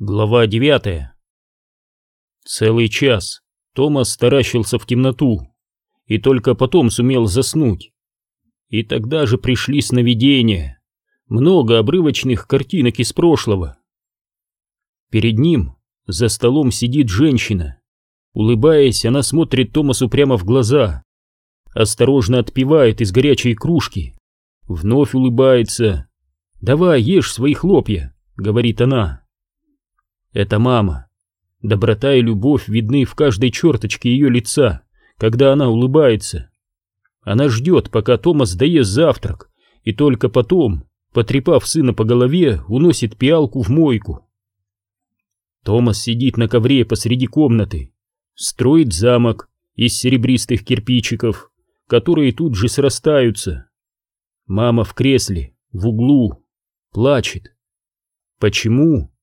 Глава девятая. Целый час Томас таращился в темноту и только потом сумел заснуть. И тогда же пришли сновидения, много обрывочных картинок из прошлого. Перед ним за столом сидит женщина. Улыбаясь, она смотрит Томасу прямо в глаза, осторожно отпивает из горячей кружки, вновь улыбается. «Давай, ешь свои хлопья», — говорит она. Это мама. Доброта и любовь видны в каждой черточке ее лица, когда она улыбается. Она ждет, пока Томас доест завтрак, и только потом, потрепав сына по голове, уносит пиалку в мойку. Томас сидит на ковре посреди комнаты, строит замок из серебристых кирпичиков, которые тут же срастаются. Мама в кресле, в углу, плачет. Почему?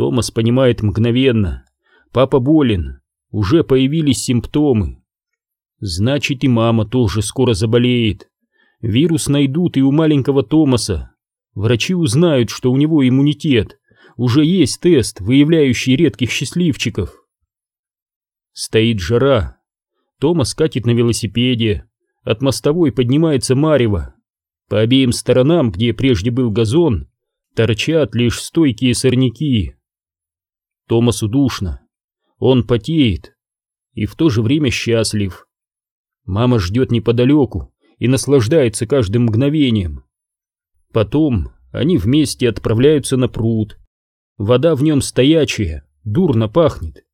Томас понимает мгновенно. Папа болен, уже появились симптомы. Значит, и мама тоже скоро заболеет. Вирус найдут и у маленького Томаса. Врачи узнают, что у него иммунитет. Уже есть тест, выявляющий редких счастливчиков. Стоит жара. Томас катит на велосипеде. От мостовой поднимается марево. По обеим сторонам, где прежде был газон, торчат лишь стойкие сорняки. Томасу душно. Он потеет и в то же время счастлив. Мама ждет неподалеку и наслаждается каждым мгновением. Потом они вместе отправляются на пруд. Вода в нем стоячая, дурно пахнет.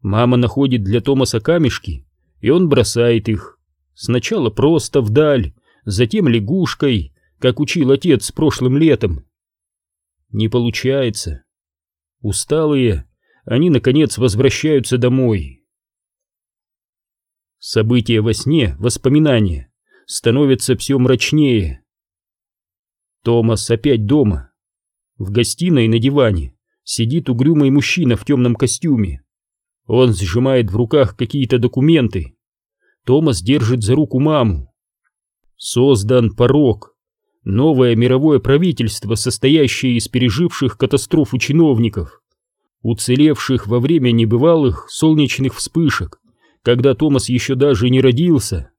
Мама находит для Томаса камешки, и он бросает их. Сначала просто вдаль, затем лягушкой, как учил отец прошлым летом. Не получается. Усталые, они, наконец, возвращаются домой. События во сне, воспоминания, становятся все мрачнее. Томас опять дома. В гостиной на диване сидит угрюмый мужчина в темном костюме. Он сжимает в руках какие-то документы. Томас держит за руку маму. Создан порог новое мировое правительство, состоящее из переживших катастрофу чиновников, уцелевших во время небывалых солнечных вспышек, когда Томас еще даже не родился.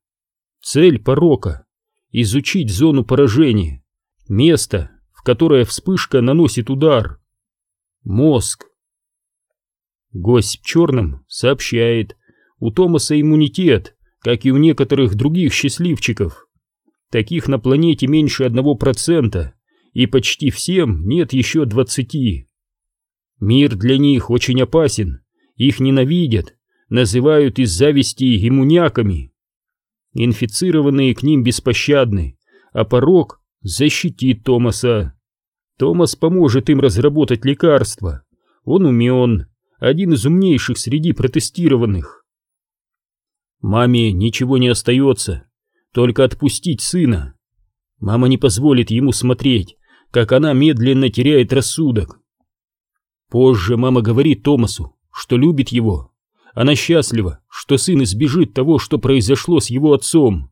Цель порока — изучить зону поражения, место, в которое вспышка наносит удар. Мозг. Гость в черном сообщает, у Томаса иммунитет, как и у некоторых других счастливчиков. Таких на планете меньше одного процента, и почти всем нет еще двадцати. Мир для них очень опасен, их ненавидят, называют из зависти иммуняками. Инфицированные к ним беспощадны, а порог защитит Томаса. Томас поможет им разработать лекарства. Он умен, один из умнейших среди протестированных. Маме ничего не остается, только отпустить сына. Мама не позволит ему смотреть, как она медленно теряет рассудок. Позже мама говорит Томасу, что любит его. Она счастлива, что сын избежит того, что произошло с его отцом.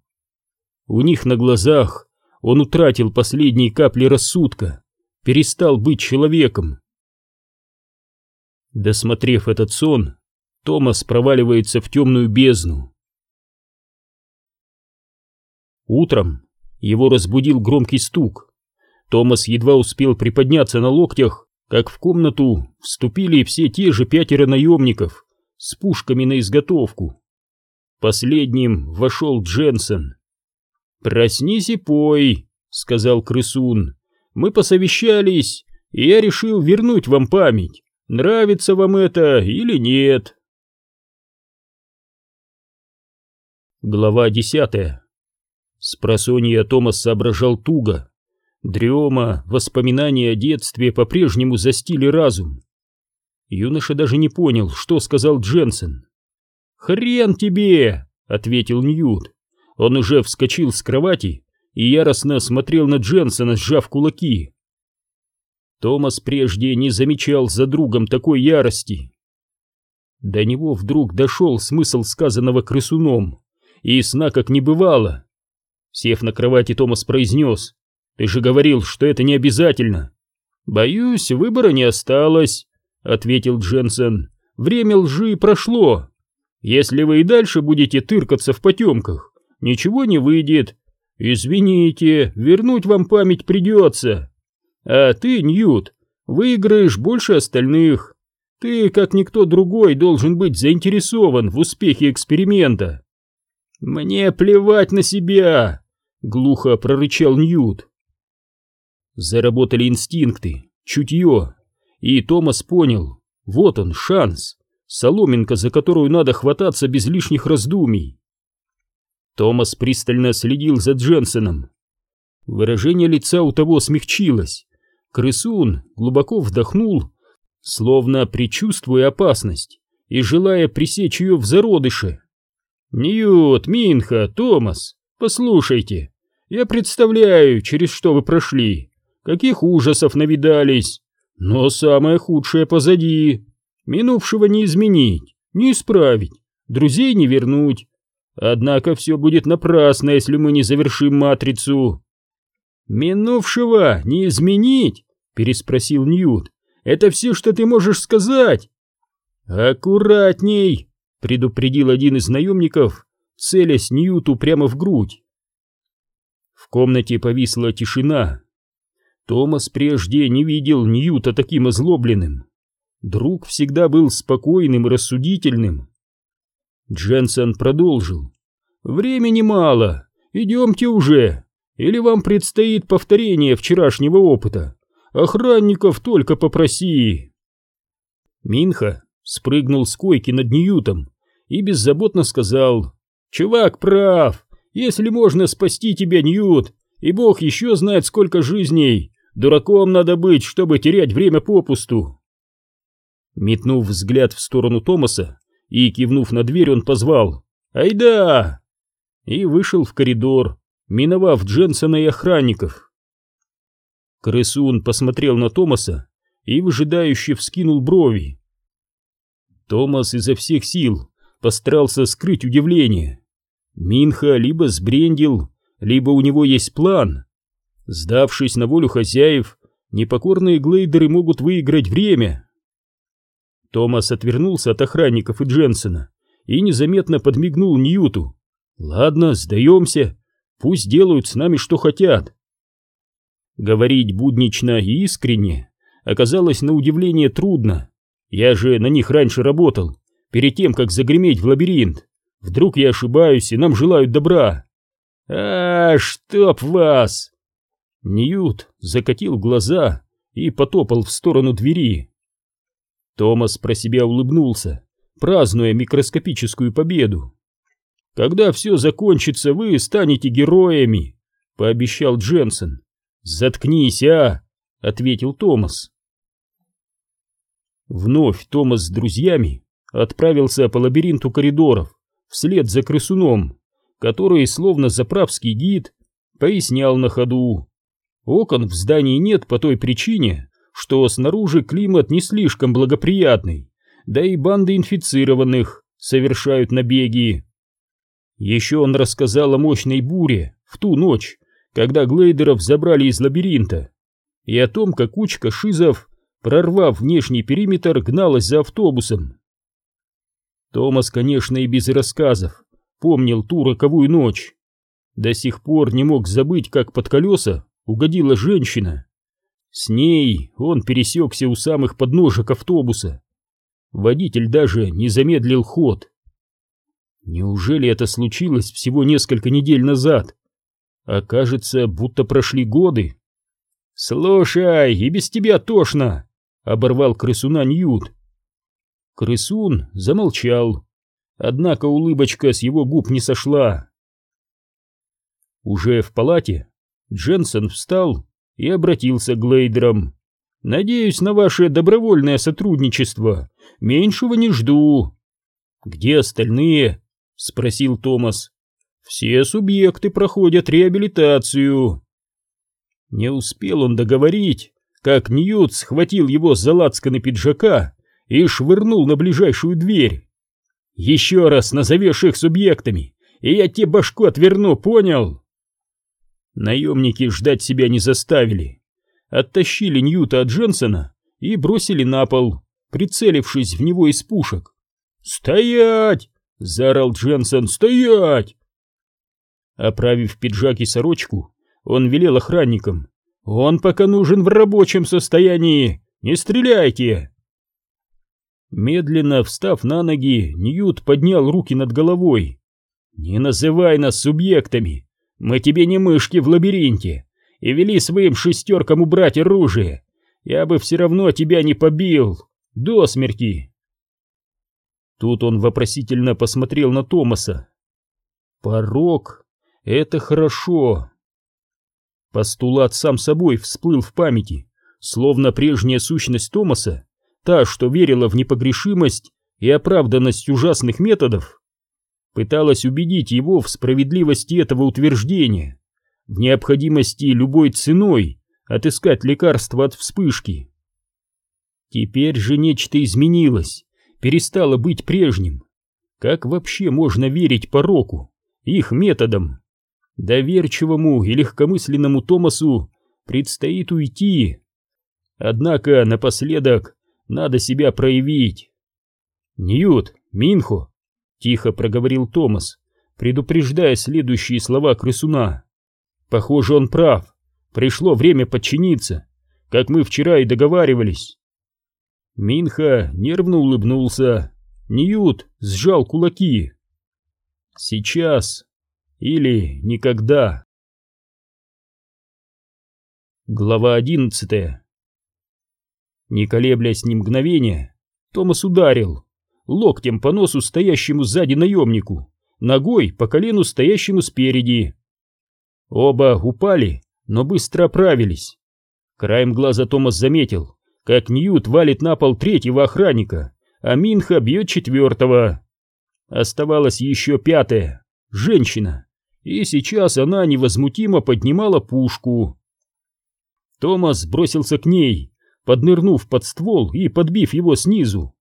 У них на глазах он утратил последние капли рассудка, перестал быть человеком. Досмотрев этот сон, Томас проваливается в темную бездну. Утром его разбудил громкий стук. Томас едва успел приподняться на локтях, как в комнату вступили все те же пятеро наемников с пушками на изготовку. Последним вошел Дженсен. «Проснись и пой», — сказал крысун. «Мы посовещались, и я решил вернуть вам память. Нравится вам это или нет?» Глава десятая Спросонья Томас соображал туго. Дрема, воспоминания о детстве по-прежнему застили разум. Юноша даже не понял, что сказал Дженсен. «Хрен тебе!» — ответил Ньют. Он уже вскочил с кровати и яростно смотрел на Дженсена, сжав кулаки. Томас прежде не замечал за другом такой ярости. До него вдруг дошел смысл сказанного крысуном, и сна как не бывало. Сев на кровати, Томас произнес. «Ты же говорил, что это не обязательно». «Боюсь, выбора не осталось», ответил Дженсен. Время лжи прошло. Если вы и дальше будете тыркаться в потемках, ничего не выйдет. Извините, вернуть вам память придется. А ты, Ньют, выиграешь больше остальных. Ты, как никто другой, должен быть заинтересован в успехе эксперимента. Мне плевать на себя, глухо прорычал Ньют. Заработали инстинкты, чутье, и Томас понял, вот он, шанс, соломинка, за которую надо хвататься без лишних раздумий. Томас пристально следил за Дженсеном. Выражение лица у того смягчилось. Крысун глубоко вдохнул, словно предчувствуя опасность и желая пресечь ее в зародыше. «Ньют, Минха, Томас, послушайте, я представляю, через что вы прошли, каких ужасов навидались, но самое худшее позади. Минувшего не изменить, не исправить, друзей не вернуть. Однако все будет напрасно, если мы не завершим матрицу. Минувшего не изменить? Переспросил Ньют. Это все, что ты можешь сказать? Аккуратней, предупредил один из наемников, целясь Ньюту прямо в грудь. Комнате повисла тишина. Томас прежде не видел Ньюта таким озлобленным. Друг всегда был спокойным и рассудительным. Дженсен продолжил. «Времени мало. Идемте уже. Или вам предстоит повторение вчерашнего опыта. Охранников только попроси». Минха спрыгнул с койки над Ньютом и беззаботно сказал. «Чувак прав. Если можно спасти тебя, Ньют, и бог еще знает сколько жизней, дураком надо быть, чтобы терять время попусту». Метнув взгляд в сторону Томаса и кивнув на дверь, он позвал «Айда!» и вышел в коридор, миновав Дженсона и охранников. Крысун посмотрел на Томаса и выжидающе вскинул брови. Томас изо всех сил постарался скрыть удивление. Минха либо сбрендил, либо у него есть план. Сдавшись на волю хозяев, непокорные глейдеры могут выиграть время. Томас отвернулся от охранников и Дженсона и незаметно подмигнул Ньюту. «Ладно, сдаемся. Пусть делают с нами что хотят». Говорить буднично и искренне оказалось на удивление трудно. Я же на них раньше работал, перед тем, как загреметь в лабиринт. Вдруг я ошибаюсь, и нам желают добра. «А, чтоб вас!» Ньют закатил глаза и потопал в сторону двери. Томас про себя улыбнулся, празднуя микроскопическую победу. «Когда все закончится, вы станете героями», — пообещал Дженсен. «Заткнись, а!» — ответил Томас. Вновь Томас с друзьями отправился по лабиринту коридоров вслед за крысуном, который, словно заправский гид, пояснял на ходу. Окон в здании нет по той причине, что снаружи климат не слишком благоприятный, да и банды инфицированных совершают набеги. Еще он рассказал о мощной буре в ту ночь, когда глейдеров забрали из лабиринта, и о том, как кучка шизов, прорвав внешний периметр, гналась за автобусом. Томас, конечно, и без рассказов помнил ту роковую ночь. До сих пор не мог забыть, как под колеса угодила женщина, с ней он пересекся у самых подножек автобуса. Водитель даже не замедлил ход. Неужели это случилось всего несколько недель назад? Окажется, будто прошли годы. «Слушай, и без тебя тошно!» — оборвал крысуна Ньют. Крысун замолчал, однако улыбочка с его губ не сошла. Уже в палате Дженсен встал и обратился к глейдерам. «Надеюсь на ваше добровольное сотрудничество. Меньшего не жду». «Где остальные?» — спросил Томас. «Все субъекты проходят реабилитацию». Не успел он договорить, как Ньют схватил его за лацканы пиджака и швырнул на ближайшую дверь. «Еще раз назовешь их субъектами, и я тебе башку отверну, понял?» Наемники ждать себя не заставили. Оттащили Ньюта от Дженсона и бросили на пол, прицелившись в него из пушек. «Стоять!» — заорал Дженсен. «Стоять!» Оправив пиджак и сорочку, он велел охранникам. «Он пока нужен в рабочем состоянии! Не стреляйте!» Медленно встав на ноги, Ньют поднял руки над головой. «Не называй нас субъектами! Мы тебе не мышки в лабиринте! И вели своим шестеркам убрать оружие! Я бы все равно тебя не побил! До смерти!» Тут он вопросительно посмотрел на Томаса. «Порог — это хорошо!» Постулат сам собой всплыл в памяти, словно прежняя сущность Томаса та, что верила в непогрешимость и оправданность ужасных методов, пыталась убедить его в справедливости этого утверждения, в необходимости любой ценой отыскать лекарство от вспышки. Теперь же нечто изменилось, перестало быть прежним. Как вообще можно верить пороку, их методам? Доверчивому и легкомысленному Томасу предстоит уйти. Однако напоследок надо себя проявить. Ньют, Минхо, тихо проговорил Томас, предупреждая следующие слова крысуна. Похоже, он прав. Пришло время подчиниться, как мы вчера и договаривались. Минха нервно улыбнулся. Ньют сжал кулаки. Сейчас или никогда. Глава одиннадцатая не колеблясь ни мгновения, Томас ударил локтем по носу стоящему сзади наемнику, ногой по колену стоящему спереди. Оба упали, но быстро оправились. Краем глаза Томас заметил, как Ньют валит на пол третьего охранника, а Минха бьет четвертого. Оставалась еще пятая, женщина, и сейчас она невозмутимо поднимала пушку. Томас бросился к ней, поднырнув под ствол и подбив его снизу.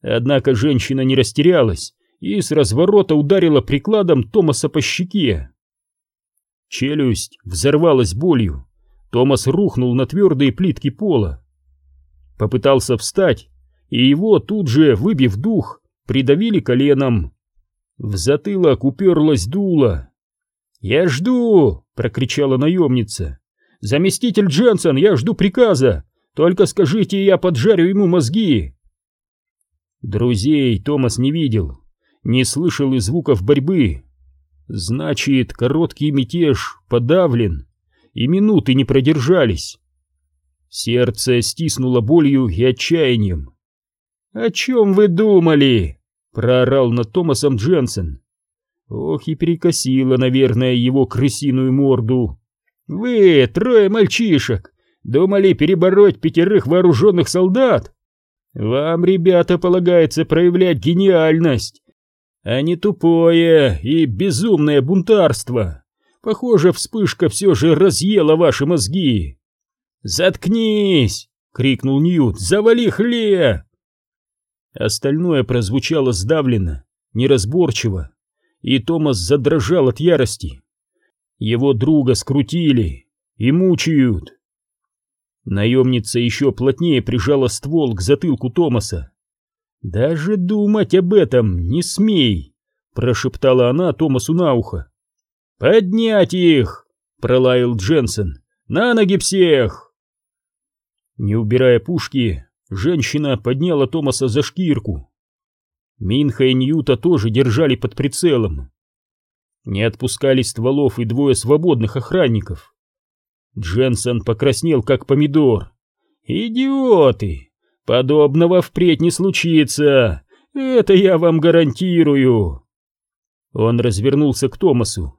Однако женщина не растерялась и с разворота ударила прикладом Томаса по щеке. Челюсть взорвалась болью. Томас рухнул на твердые плитки пола. Попытался встать, и его тут же, выбив дух, придавили коленом. В затылок уперлась дуло. «Я жду!» — прокричала наемница. «Заместитель Дженсон, я жду приказа! Только скажите, я поджарю ему мозги!» Друзей Томас не видел, не слышал и звуков борьбы. Значит, короткий мятеж подавлен, и минуты не продержались. Сердце стиснуло болью и отчаянием. «О чем вы думали?» — проорал над Томасом Дженсен. Ох, и перекосило, наверное, его крысиную морду. «Вы, трое мальчишек, Думали перебороть пятерых вооруженных солдат? Вам, ребята, полагается проявлять гениальность, а не тупое и безумное бунтарство. Похоже, вспышка все же разъела ваши мозги. «Заткнись!» — крикнул Ньют. «Завали хле!» Остальное прозвучало сдавленно, неразборчиво, и Томас задрожал от ярости. Его друга скрутили и мучают. Наемница еще плотнее прижала ствол к затылку Томаса. «Даже думать об этом не смей!» — прошептала она Томасу на ухо. «Поднять их!» — пролаял Дженсен. «На ноги всех!» Не убирая пушки, женщина подняла Томаса за шкирку. Минха и Ньюта тоже держали под прицелом. Не отпускали стволов и двое свободных охранников. Дженсен покраснел, как помидор. «Идиоты! Подобного впредь не случится! Это я вам гарантирую!» Он развернулся к Томасу.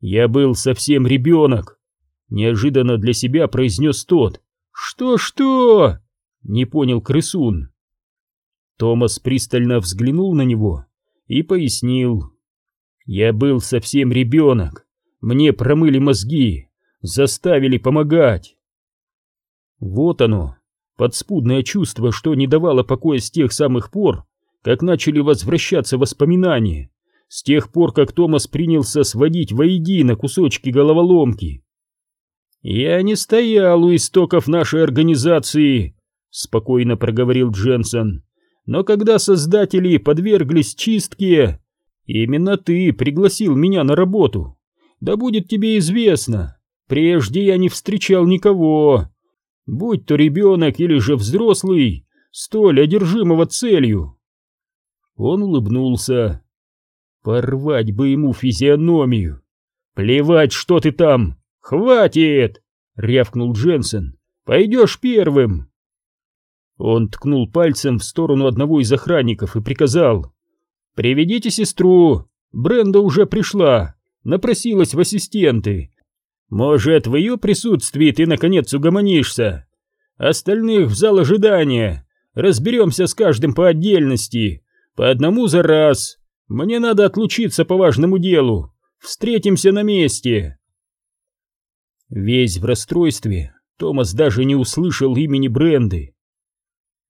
«Я был совсем ребенок», — неожиданно для себя произнес тот. «Что-что?» — не понял крысун. Томас пристально взглянул на него и пояснил. «Я был совсем ребенок, мне промыли мозги, заставили помогать. Вот оно, подспудное чувство, что не давало покоя с тех самых пор, как начали возвращаться воспоминания, с тех пор, как Томас принялся сводить воедино кусочки головоломки. «Я не стоял у истоков нашей организации», спокойно проговорил Дженсен. Но когда создатели подверглись чистке, именно ты пригласил меня на работу. Да будет тебе известно, прежде я не встречал никого, будь то ребенок или же взрослый, столь одержимого целью. Он улыбнулся. Порвать бы ему физиономию. Плевать, что ты там. Хватит! рявкнул Дженсен. Пойдешь первым. Он ткнул пальцем в сторону одного из охранников и приказал. «Приведите сестру! Бренда уже пришла, напросилась в ассистенты. Может, в ее присутствии ты наконец угомонишься? Остальных в зал ожидания. Разберемся с каждым по отдельности, по одному за раз. Мне надо отлучиться по важному делу. Встретимся на месте!» Весь в расстройстве, Томас даже не услышал имени Бренды.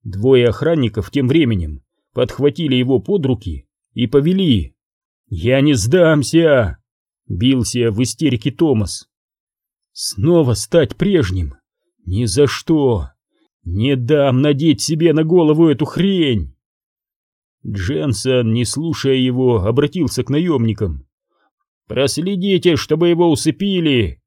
Двое охранников тем временем подхватили его под руки и повели. «Я не сдамся!» — бился в истерике Томас. «Снова стать прежним? Ни за что! Не дам надеть себе на голову эту хрень!» Дженсен, не слушая его, обратился к наемникам. «Проследите, чтобы его усыпили